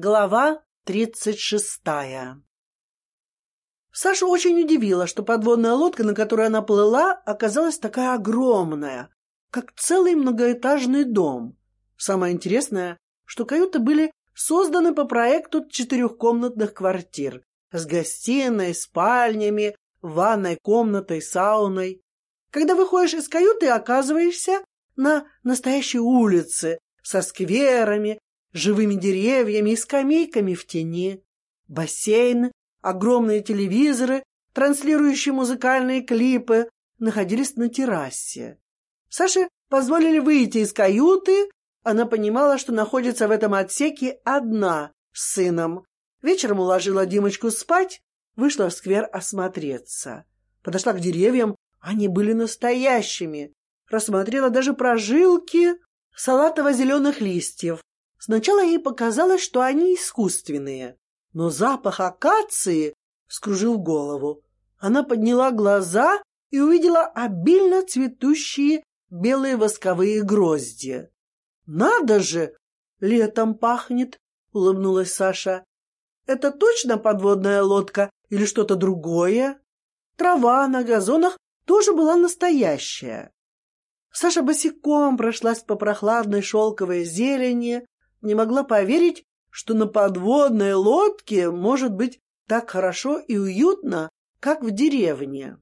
Глава тридцать шестая Сашу очень удивило, что подводная лодка, на которой она плыла, оказалась такая огромная, как целый многоэтажный дом. Самое интересное, что каюты были созданы по проекту четырехкомнатных квартир с гостиной, спальнями, ванной комнатой, сауной. Когда выходишь из каюты, оказываешься на настоящей улице со скверами, живыми деревьями и скамейками в тени, бассейн, огромные телевизоры, транслирующие музыкальные клипы, находились на террасе. Саше позволили выйти из каюты. Она понимала, что находится в этом отсеке одна с сыном. Вечером уложила Димочку спать, вышла в сквер осмотреться. Подошла к деревьям, они были настоящими. Рассмотрела даже прожилки салатово-зеленых листьев. Сначала ей показалось, что они искусственные, но запах акации вскружил голову. Она подняла глаза и увидела обильно цветущие белые восковые грозди. «Надо же! Летом пахнет!» — улыбнулась Саша. «Это точно подводная лодка или что-то другое?» Трава на газонах тоже была настоящая. Саша босиком прошлась по прохладной шелковой зелени, не могла поверить, что на подводной лодке может быть так хорошо и уютно, как в деревне.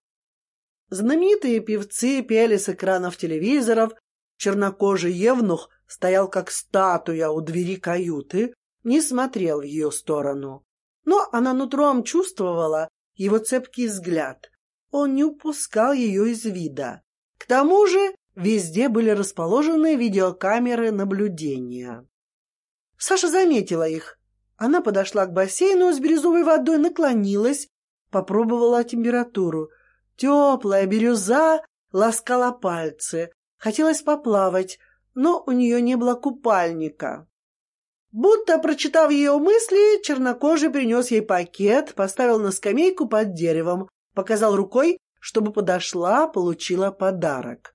Знаменитые певцы пели с экранов телевизоров, чернокожий евнух стоял как статуя у двери каюты, не смотрел в ее сторону. Но она нутром чувствовала его цепкий взгляд. Он не упускал ее из вида. К тому же везде были расположены видеокамеры наблюдения. Саша заметила их. Она подошла к бассейну с бирюзовой водой, наклонилась, попробовала температуру. Теплая бирюза ласкала пальцы. Хотелось поплавать, но у нее не было купальника. Будто, прочитав ее мысли, чернокожий принес ей пакет, поставил на скамейку под деревом, показал рукой, чтобы подошла, получила подарок.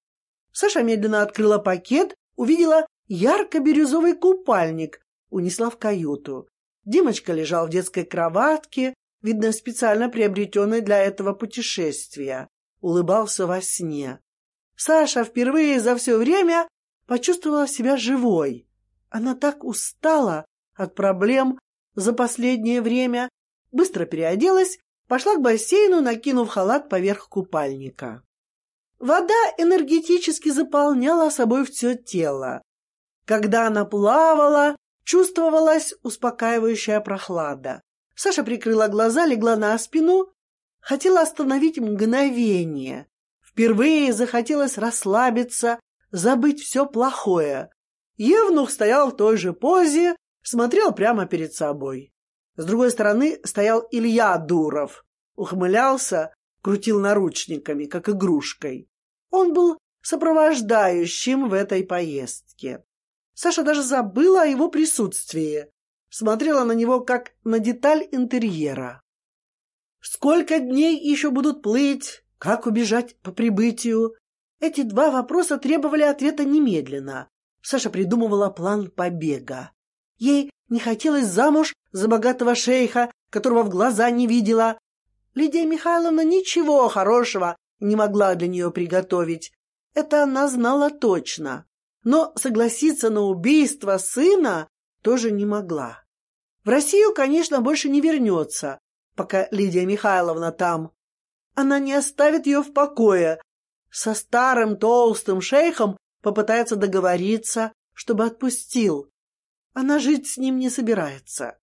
Саша медленно открыла пакет, увидела ярко-бирюзовый купальник, унесла в каюту. Димочка лежал в детской кроватке, видно, специально приобретенной для этого путешествия. Улыбался во сне. Саша впервые за все время почувствовала себя живой. Она так устала от проблем за последнее время, быстро переоделась, пошла к бассейну, накинув халат поверх купальника. Вода энергетически заполняла собой все тело. Когда она плавала, Чувствовалась успокаивающая прохлада. Саша прикрыла глаза, легла на спину, хотела остановить мгновение. Впервые захотелось расслабиться, забыть все плохое. Евнух стоял в той же позе, смотрел прямо перед собой. С другой стороны стоял Илья Дуров, ухмылялся, крутил наручниками, как игрушкой. Он был сопровождающим в этой поездке. Саша даже забыла о его присутствии. Смотрела на него, как на деталь интерьера. Сколько дней еще будут плыть? Как убежать по прибытию? Эти два вопроса требовали ответа немедленно. Саша придумывала план побега. Ей не хотелось замуж за богатого шейха, которого в глаза не видела. Лидия Михайловна ничего хорошего не могла для нее приготовить. Это она знала точно но согласиться на убийство сына тоже не могла. В Россию, конечно, больше не вернется, пока Лидия Михайловна там. Она не оставит ее в покое. Со старым толстым шейхом попытается договориться, чтобы отпустил. Она жить с ним не собирается.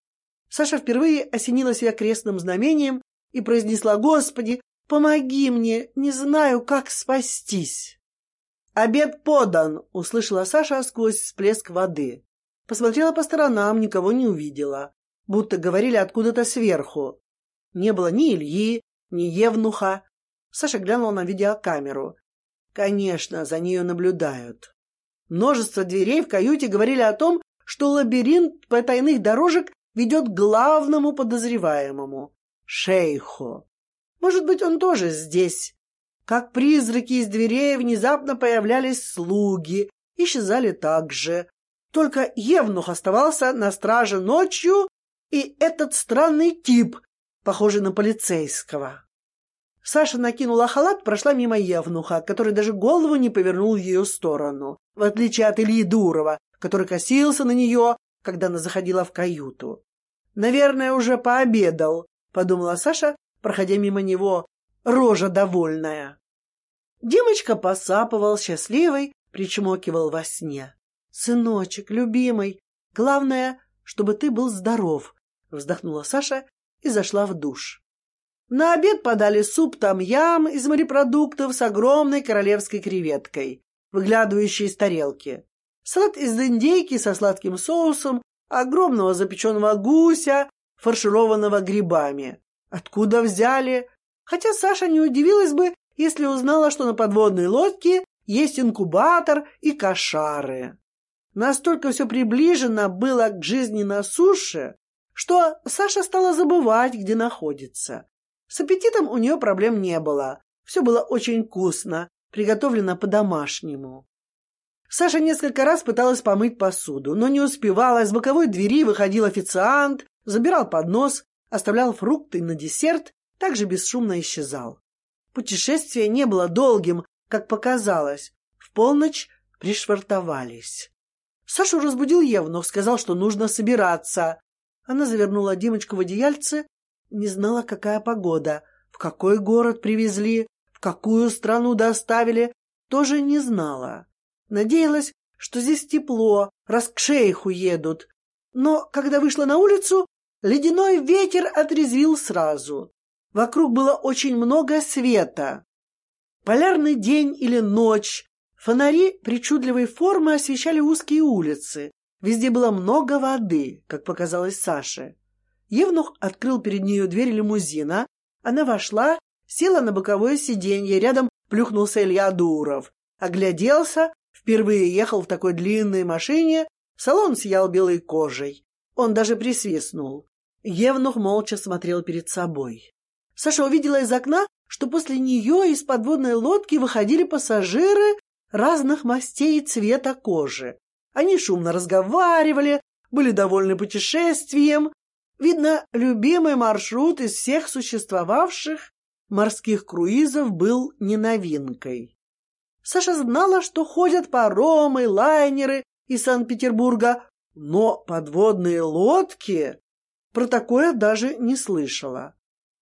Саша впервые осенила себя крестным знамением и произнесла «Господи, помоги мне, не знаю, как спастись». «Обед подан!» — услышала Саша сквозь всплеск воды. Посмотрела по сторонам, никого не увидела. Будто говорили откуда-то сверху. Не было ни Ильи, ни Евнуха. Саша глянула на видеокамеру. Конечно, за нею наблюдают. Множество дверей в каюте говорили о том, что лабиринт потайных дорожек ведет к главному подозреваемому — шейху. Может быть, он тоже здесь, как призраки из дверей внезапно появлялись слуги, исчезали также. Только Евнух оставался на страже ночью, и этот странный тип, похожий на полицейского. Саша накинула халат, прошла мимо Евнуха, который даже голову не повернул в ее сторону, в отличие от Ильи Дурова, который косился на нее, когда она заходила в каюту. «Наверное, уже пообедал», — подумала Саша, проходя мимо него, рожа довольная. Димочка посапывал счастливый, причмокивал во сне. «Сыночек, любимый, главное, чтобы ты был здоров», — вздохнула Саша и зашла в душ. На обед подали суп там-ям из морепродуктов с огромной королевской креветкой, выглядывающей из тарелки. Салат из индейки со сладким соусом, огромного запеченного гуся, фаршированного грибами. Откуда взяли? Хотя Саша не удивилась бы, если узнала, что на подводной лодке есть инкубатор и кошары. Настолько все приближено было к жизни на суше, что Саша стала забывать, где находится. С аппетитом у нее проблем не было. Все было очень вкусно, приготовлено по-домашнему. Саша несколько раз пыталась помыть посуду, но не успевала. Из боковой двери выходил официант, забирал поднос, оставлял фрукты на десерт, также бесшумно исчезал. Путешествие не было долгим, как показалось. В полночь пришвартовались. Сашу разбудил Евнух, сказал, что нужно собираться. Она завернула Димочку в одеяльце не знала, какая погода, в какой город привезли, в какую страну доставили, тоже не знала. Надеялась, что здесь тепло, раз к шейху едут. Но когда вышла на улицу, ледяной ветер отрезвил сразу. Вокруг было очень много света. Полярный день или ночь. Фонари причудливой формы освещали узкие улицы. Везде было много воды, как показалось Саше. Евнух открыл перед нею дверь лимузина. Она вошла, села на боковое сиденье, рядом плюхнулся Илья Дуров. Огляделся, впервые ехал в такой длинной машине, салон сиял белой кожей. Он даже присвистнул. Евнух молча смотрел перед собой. Саша увидела из окна, что после нее из подводной лодки выходили пассажиры разных мастей и цвета кожи. Они шумно разговаривали, были довольны путешествием, Видно, любимый маршрут из всех существовавших морских круизов был не новинкой. Саша знала, что ходят паромы, лайнеры из Санкт-Петербурга, но подводные лодки про такое даже не слышала.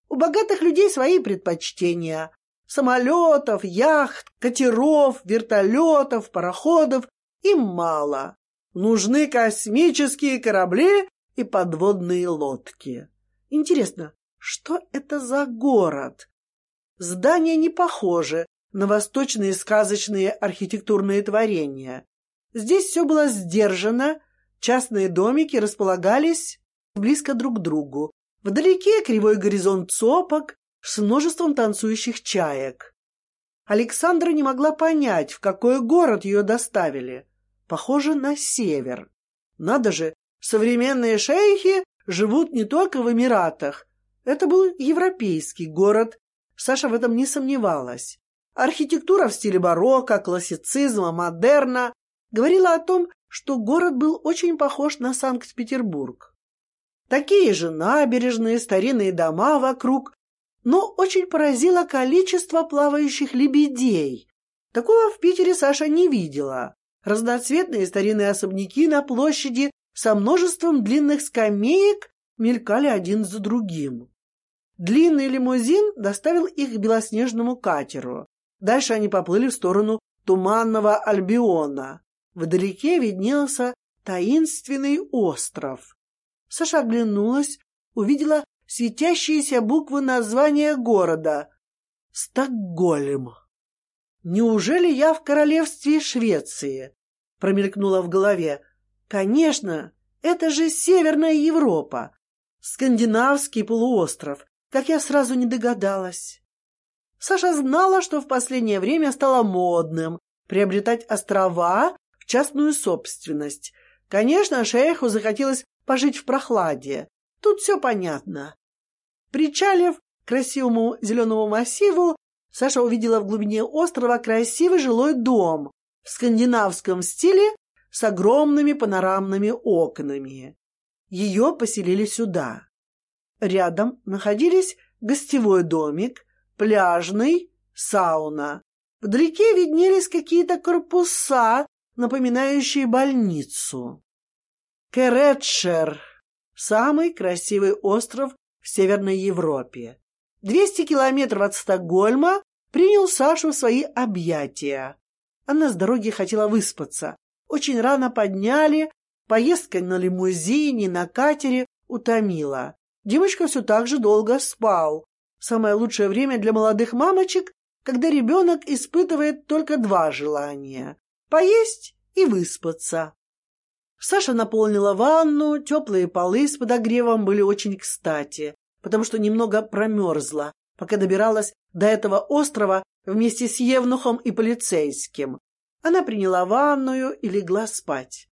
У богатых людей свои предпочтения. Самолетов, яхт, катеров, вертолетов, пароходов им мало. Нужны космические корабли и подводные лодки. Интересно, что это за город? Здания не похожи на восточные сказочные архитектурные творения. Здесь все было сдержано, частные домики располагались близко друг к другу. Вдалеке кривой горизонт сопок с множеством танцующих чаек. Александра не могла понять, в какой город ее доставили. Похоже на север. Надо же, Современные шейхи живут не только в Эмиратах. Это был европейский город. Саша в этом не сомневалась. Архитектура в стиле барокко, классицизма, модерна говорила о том, что город был очень похож на Санкт-Петербург. Такие же набережные, старинные дома вокруг, но очень поразило количество плавающих лебедей. Такого в Питере Саша не видела. Разноцветные старинные особняки на площади со множеством длинных скамеек мелькали один за другим. Длинный лимузин доставил их к белоснежному катеру. Дальше они поплыли в сторону туманного Альбиона. Вдалеке виднелся таинственный остров. Саша оглянулась, увидела светящиеся буквы названия города — Стокгольм. «Неужели я в королевстве Швеции?» — промелькнула в голове. Конечно, это же Северная Европа, скандинавский полуостров, как я сразу не догадалась. Саша знала, что в последнее время стало модным приобретать острова в частную собственность. Конечно, шейху захотелось пожить в прохладе. Тут все понятно. Причалив к красивому зеленому массиву, Саша увидела в глубине острова красивый жилой дом в скандинавском стиле с огромными панорамными окнами. Ее поселили сюда. Рядом находились гостевой домик, пляжный, сауна. Вдалеке виднелись какие-то корпуса, напоминающие больницу. Керетшер — самый красивый остров в Северной Европе. Двести километров от Стокгольма принял Сашу в свои объятия. Она с дороги хотела выспаться. Очень рано подняли, поездка на лимузине, на катере утомила. Девочка все так же долго спал. Самое лучшее время для молодых мамочек, когда ребенок испытывает только два желания — поесть и выспаться. Саша наполнила ванну, теплые полы с подогревом были очень кстати, потому что немного промерзла, пока добиралась до этого острова вместе с Евнухом и полицейским. Она приняла ванную и легла спать.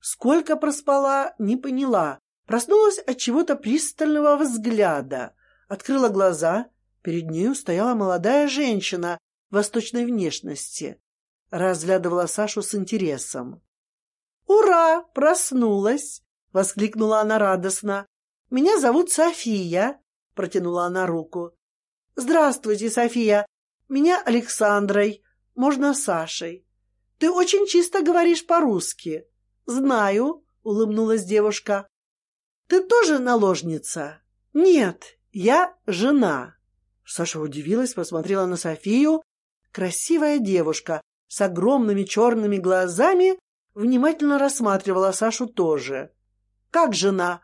Сколько проспала, не поняла. Проснулась от чего-то пристального взгляда. Открыла глаза. Перед нею стояла молодая женщина восточной внешности. Разглядывала Сашу с интересом. «Ура! Проснулась!» — воскликнула она радостно. «Меня зовут София», — протянула она руку. «Здравствуйте, София. Меня Александрой. Можно Сашей. Ты очень чисто говоришь по-русски». «Знаю», — улыбнулась девушка. «Ты тоже наложница?» «Нет, я жена». Саша удивилась, посмотрела на Софию. Красивая девушка с огромными черными глазами внимательно рассматривала Сашу тоже. «Как жена?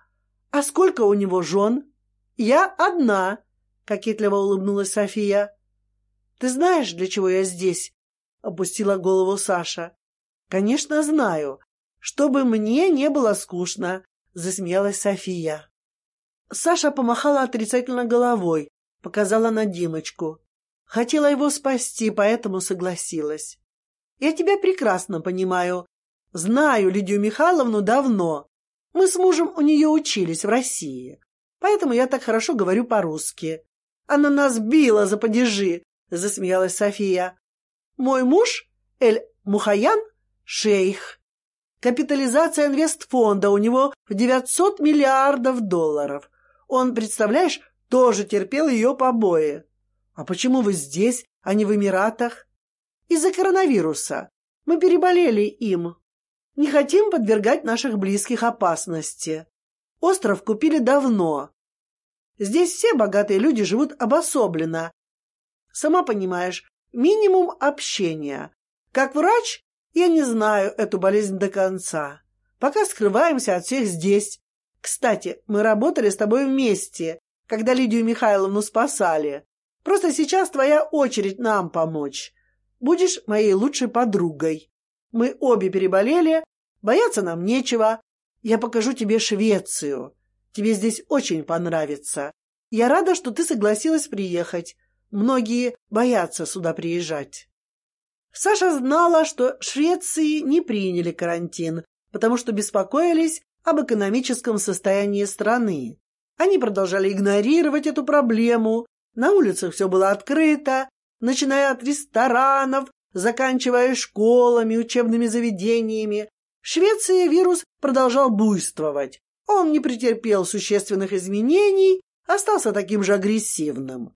А сколько у него жен?» «Я одна», кокетливо улыбнулась София. Ты знаешь, для чего я здесь? опустила голову Саша. Конечно, знаю. Чтобы мне не было скучно, засмеялась София. Саша помахала отрицательно головой, показала на Димочку. Хотела его спасти, поэтому согласилась. Я тебя прекрасно понимаю. Знаю Лидию Михайловну давно. Мы с мужем у нее учились в России. Поэтому я так хорошо говорю по-русски. Она нас била за падежи, — засмеялась София. Мой муж, Эль Мухаян, шейх. Капитализация инвестфонда у него в 900 миллиардов долларов. Он, представляешь, тоже терпел ее побои. А почему вы здесь, а не в Эмиратах? Из-за коронавируса. Мы переболели им. Не хотим подвергать наших близких опасности. Остров купили давно, Здесь все богатые люди живут обособленно. Сама понимаешь, минимум общения. Как врач я не знаю эту болезнь до конца. Пока скрываемся от всех здесь. Кстати, мы работали с тобой вместе, когда Лидию Михайловну спасали. Просто сейчас твоя очередь нам помочь. Будешь моей лучшей подругой. Мы обе переболели, бояться нам нечего. Я покажу тебе Швецию. Тебе здесь очень понравится. Я рада, что ты согласилась приехать. Многие боятся сюда приезжать. Саша знала, что Швеции не приняли карантин, потому что беспокоились об экономическом состоянии страны. Они продолжали игнорировать эту проблему. На улицах все было открыто, начиная от ресторанов, заканчивая школами, учебными заведениями. В Швеции вирус продолжал буйствовать. Он не претерпел существенных изменений, остался таким же агрессивным.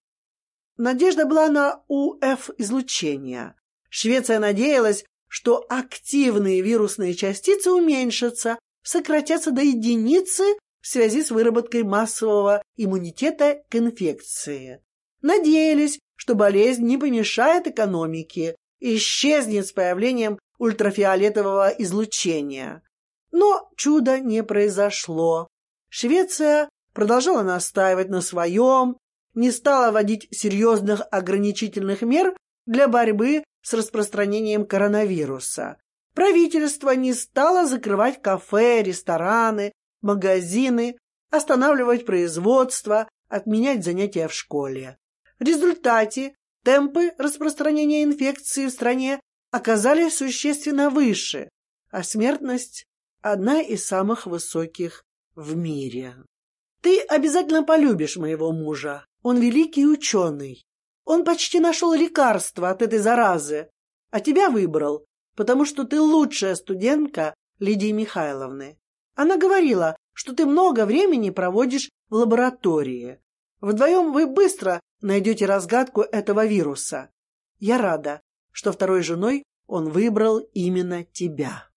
Надежда была на УФ-излучение. Швеция надеялась, что активные вирусные частицы уменьшатся, сократятся до единицы в связи с выработкой массового иммунитета к инфекции. Надеялись, что болезнь не помешает экономике исчезнет с появлением ультрафиолетового излучения. Но чуда не произошло. Швеция продолжала настаивать на своем, не стала вводить серьезных ограничительных мер для борьбы с распространением коронавируса. Правительство не стало закрывать кафе, рестораны, магазины, останавливать производство, отменять занятия в школе. В результате темпы распространения инфекции в стране оказались существенно выше, а смертность одна из самых высоких в мире. Ты обязательно полюбишь моего мужа. Он великий ученый. Он почти нашел лекарство от этой заразы, а тебя выбрал, потому что ты лучшая студентка Лидии Михайловны. Она говорила, что ты много времени проводишь в лаборатории. Вдвоем вы быстро найдете разгадку этого вируса. Я рада, что второй женой он выбрал именно тебя.